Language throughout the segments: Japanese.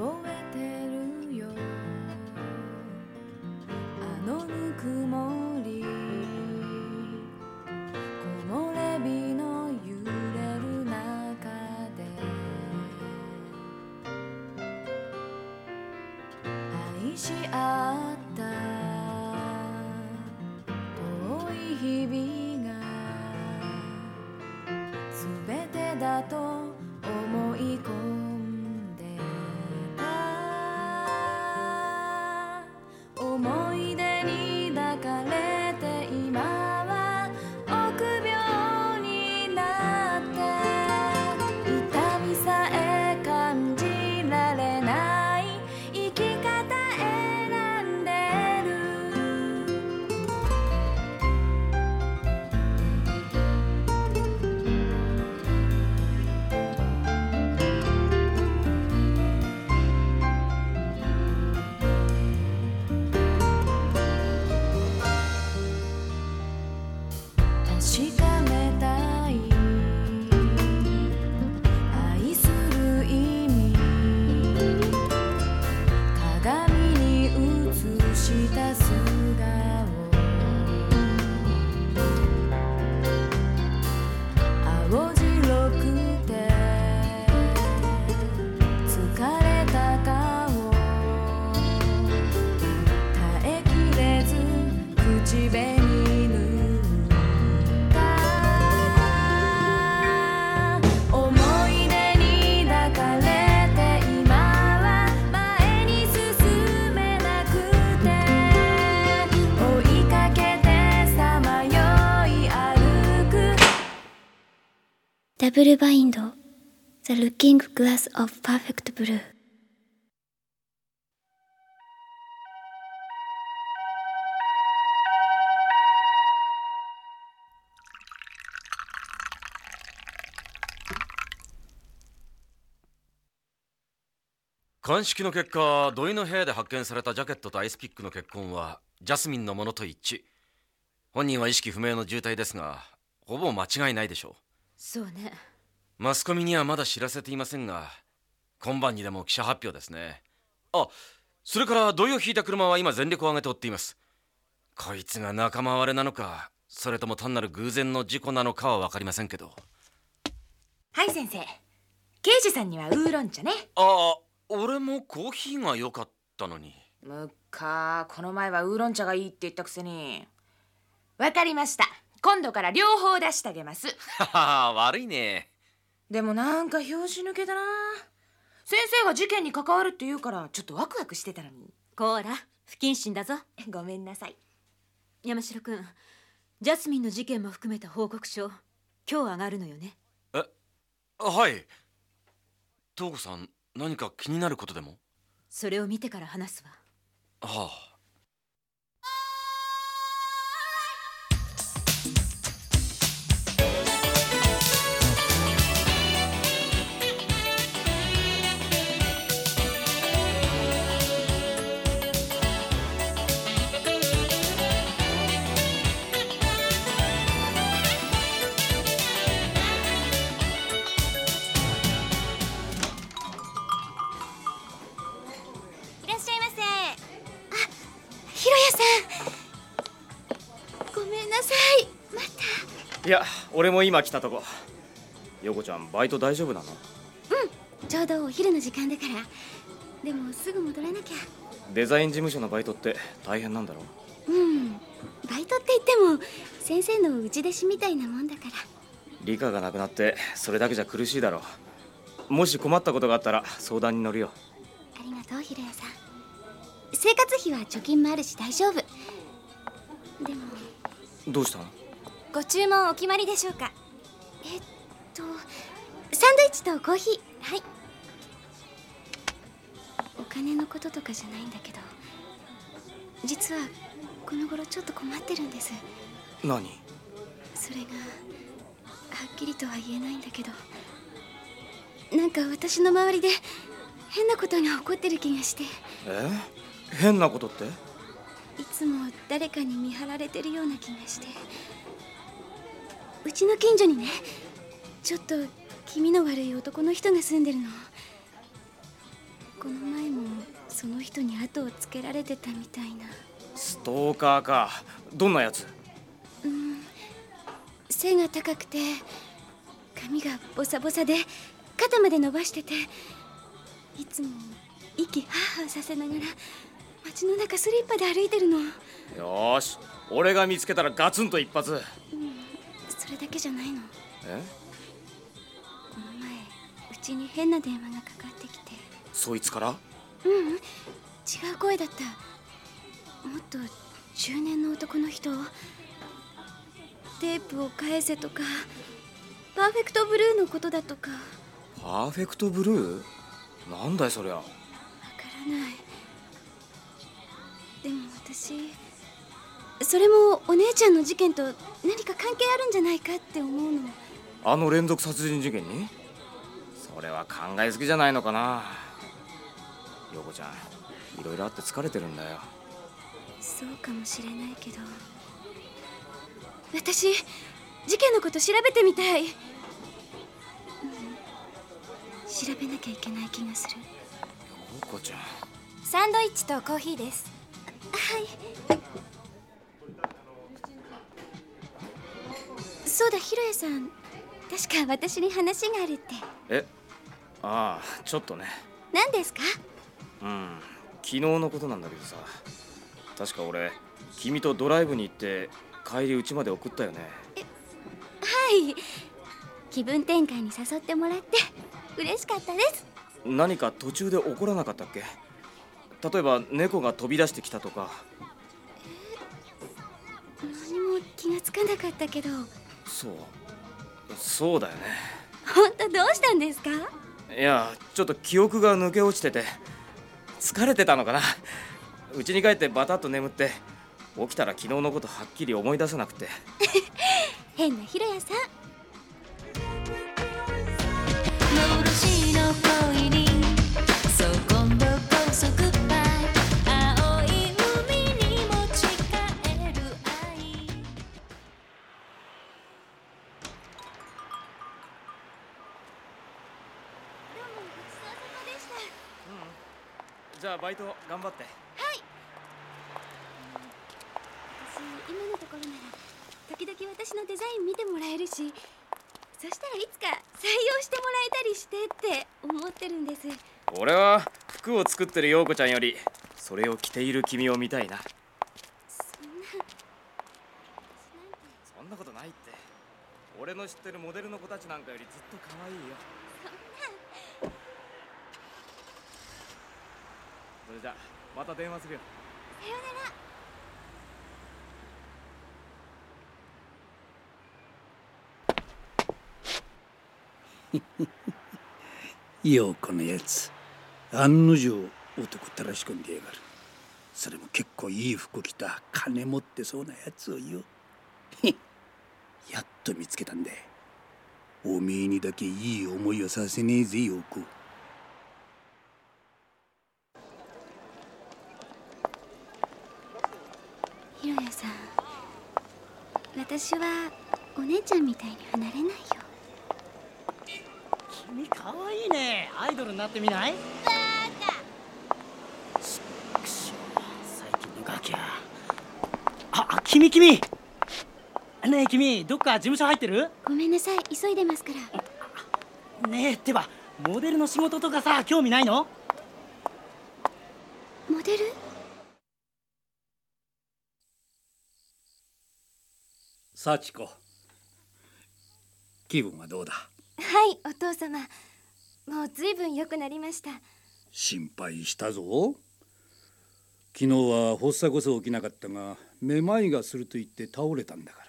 覚えてるよ。あのぬくもり。木漏れ日の揺れる中で。愛し合った。遠い日々が。全てだとダブルバインド The Looking Glass of Perfect Blue. 鑑識の結果土井の部屋で発見されたジャケットとアイスピックの血痕はジャスミンのものと一致。本人は意識不明の重体ですがほぼ間違いないでしょう。そうね。うマスコミにはまだ知らせていませんが今晩にでも記者発表ですね。あそれから土井を引いた車は今全力を挙げて追っています。こいつが仲間割れなのかそれとも単なる偶然の事故なのかは分かりませんけど。はい先生。刑事さんにはウーロン茶ね。ああ俺もコーヒーが良かったのに。むっかこの前はウーロン茶がいいって言ったくせに。わかりました今度から両方出してあげます。悪いね。でもなんか拍子抜けだな。先生が事件に関わるって言うからちょっとワクワクしてたのに。こーら不謹慎だぞ。ごめんなさい。山城君ジャスミンの事件も含めた報告書今日上がるのよね。えはい。東子さん何か気になることでも？それを見てから話すわ。はあめんなさい。また。いや俺も今来たとこ。横ちゃんバイト大丈夫なの？ちょうどお昼の時間だから。でもすぐ戻らなきゃ。デザイン事務所のバイトって大変なんだろう？ん。バイトって言っても先生の内弟子みたいなもんだから。理科がなくなってそれだけじゃ苦しいだろう。もし困ったことがあったら相談に乗るよ。ありがとうひろやさん。生活費は貯金もあるし大丈夫。でもどうしたの？ご注文お決まりでしょうか？えっとサンドイッチとコーヒー。はい。お金のこととかじゃないんだけど。実はこの頃ちょっと困ってるんです。何？それがはっきりとは言えないんだけど。なんか私の周りで変なことが起こってる気がして。え？変なことって？いつも誰かに見張られてるような気がして。うちの近所にねちょっと気味の悪い男の人が住んでるの。この前もその人に後をつけられてたみたいな。ストーカーか。どんなやつ？うん。背が高くて髪がボサボサで肩まで伸ばしてていつも息ハーハーさせながら街の中スリッパで歩いてるの、うん、よーし。俺が見つけたらガツンと一発。それだけじゃないの。え？この前うちに変な電話がかかってきて。そいつから？ううん。違う声だった。もっと中年の男の人テープを返せとかパーフェクトブルーのことだとか。パーフェクトブルー？なんだいそりゃ。わからない私それもお姉ちゃんの事件と何か関係あるんじゃないかって思うの。あの連続殺人事件に？それは考えすぎじゃないのかな。陽子ちゃんいろいろあって疲れてるんだよ。そうかもしれないけど。私事件のこと調べてみたい、うん、調べなきゃいけない気がする。陽子ちゃん。サンドイッチとコーヒーです。はいそうだひろやさん。確か私に話があるって。え？ああちょっとね。何ですか？うん昨日のことなんだけどさ。確か俺君とドライブに行って帰り家まで送ったよね。はい。気分転換に誘ってもらって嬉しかったです。何か途中で怒らなかったっけ？例えば猫が飛び出してきたとか。何も気がつかなかったけど。そう。そうだよね。本当どうしたんですか？いやちょっと記憶が抜け落ちてて疲れてたのかな。家に帰ってバタッと眠って起きたら昨日のことはっきり思い出せなくて。変なひろやさんじゃあバイト頑張って。私今のところなら時々私のデザイン見てもらえるしそしたらいつか採用してもらえたりしてって思ってるんです。俺は服を作ってる陽子ちゃんよりそれを着ている君を見たいな。そんなそんなことないって。俺の知ってるモデルの子たちなんかよりずっと可愛いよそれじゃまた電話するよ。さよなら。陽子のやつ案の定男たらし込んでやがる。それも結構いい服着た金持ってそうなやつをよ やっと見つけたんだ。おめえにだけいい思いをさせねえぜ陽子。ひろやさん私はお姉ちゃんみたいに離れないよ。君可愛いね。アイドルになってみない？バカ。最近のガキや。ああ君君。ねえ君どっか事務所入ってる？ごめんなさい。急いでますから。ねえってばモデルの仕事とかさ興味ないの？モデル？幸子。気分はどうだ？はいお父様。もうずいぶん良くなりました。心配したぞ。昨日は発作こそ起きなかったがめまいがすると言って倒れたんだか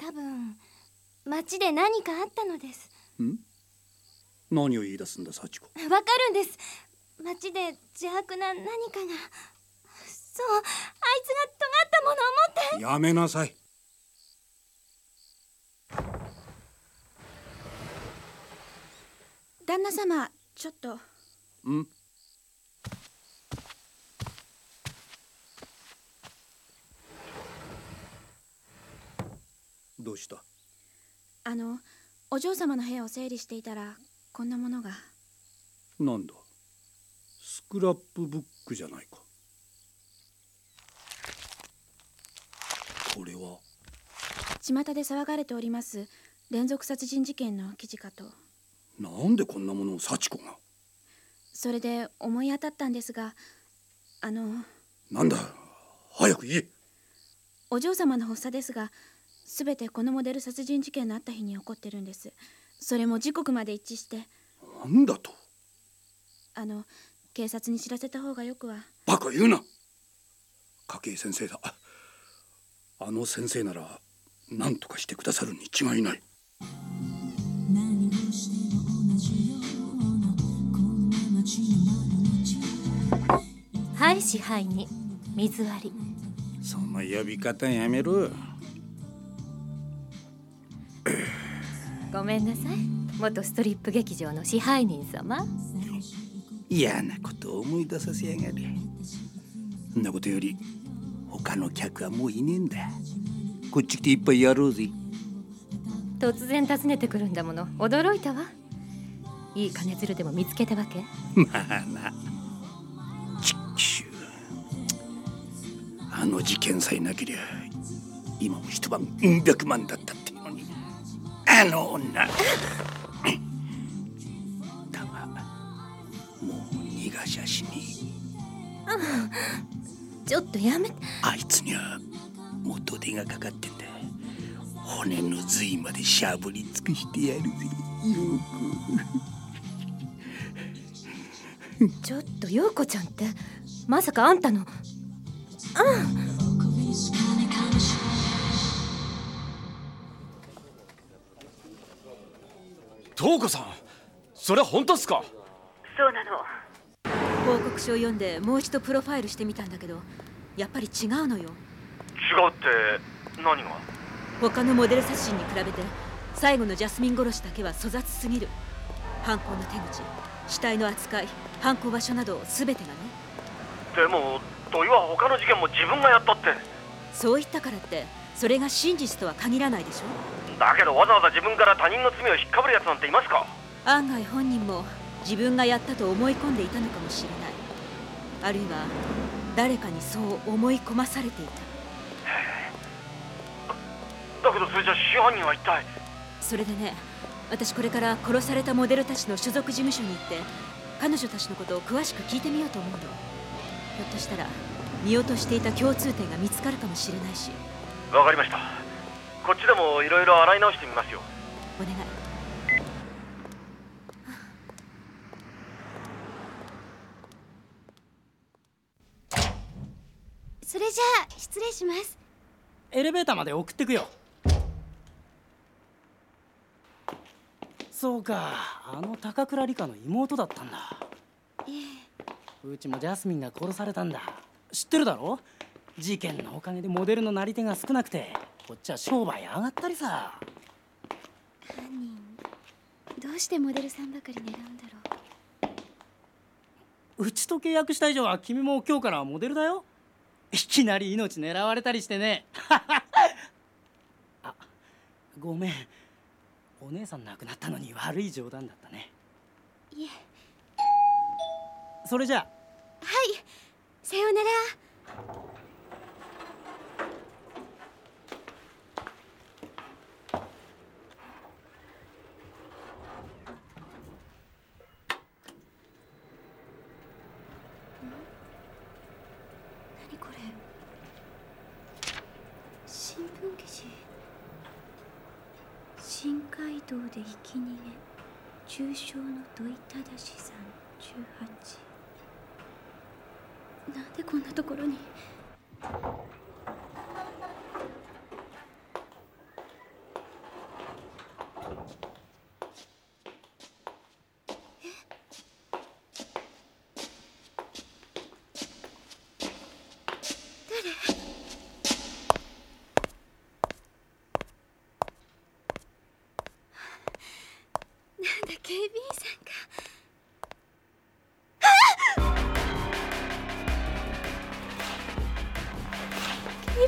ら。多分街で何かあったのです。ん？何を言い出すんだ幸子。わかるんです。街で邪悪な何かが。そうあいつが尖ったものを持って。やめなさい旦那様ちょっと。ん。どうした？あのお嬢様の部屋を整理していたらこんなものが。なんだ？スクラップブックじゃないか。これは？巷で騒がれております連続殺人事件の記事かとなんでこんなものを幸子が？それで思い当たったんですがあのなんだ？早く言え。お嬢様の発作ですが全てこのモデル殺人事件のあった日に起こってるんです。それも時刻まで一致して。なんだと？あの警察に知らせた方がよくは。バカ言うな。家計先生だ。あの先生なら何とかしてくださるに違いない支配に水割り。その呼び方やめろ。ごめんなさい。元ストリップ劇場の支配人様。嫌なことを思い出させやがるそんなことより他の客はもういねえんだ。こっち来て一杯やろうぜ。突然訪ねてくるんだもの。驚いたわ。いい金づるでも見つけたわけ。まあなあの事件さえなけりゃ今も一晩うん百万だったっていうのに。あの女。だがもう逃がしゃしにちょっとやめあいつには元手がかかってんだ。骨の髄までしゃぶり尽くしてやるぜ。よちょっと陽子ちゃんってまさかあんたの東子さんそれ本当っすか？そうなの。報告書を読んでもう一度プロファイルしてみたんだけどやっぱり違うのよ。違うって何が？他のモデル殺人に比べて最後のジャスミン殺しだけは粗雑すぎる。犯行の手口死体の扱い犯行場所など全てがね。でも土井は他の事件も自分がやったって。そう言ったからってそれが真実とは限らないでしょ？だけどわざわざ自分から他人の罪を引っかぶるやつなんていますか？案外本人も自分がやったと思い込んでいたのかもしれない。あるいは誰かにそう思い込まされていた。だけどそれじゃ真犯人は一体？それでね私これから殺されたモデルたちの所属事務所に行って彼女たちのことを詳しく聞いてみようと思うのひょっとしたら見落としていた共通点が見つかるかもしれないし。わかりました。こっちでもいろいろ洗い直してみますよ。お願い。それじゃあ失礼します。エレベーターまで送ってくよ。そうか。あの高倉理香の妹だったんだうちもジャスミンが殺されたんだ。知ってるだろ？事件のおかげでモデルのなり手が少なくて。こっちは商売上がったりさ。犯人どうしてモデルさんばかり狙うんだろう？うちと契約した以上は君も今日からモデルだよ。いきなり命狙われたりしてね。あごめん。お姉さん亡くなったのに悪い冗談だったね。いえそれじゃはい。さようなら。何これ。新聞記事。新街道で生き逃げ。重傷の土井忠さん。18なんでこんなところに？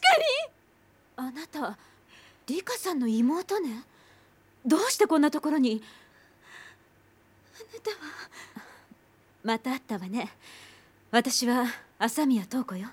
かに。あなたリカさんの妹ね？どうしてこんなところに？あなたは？また会ったわね。私は朝宮東子よ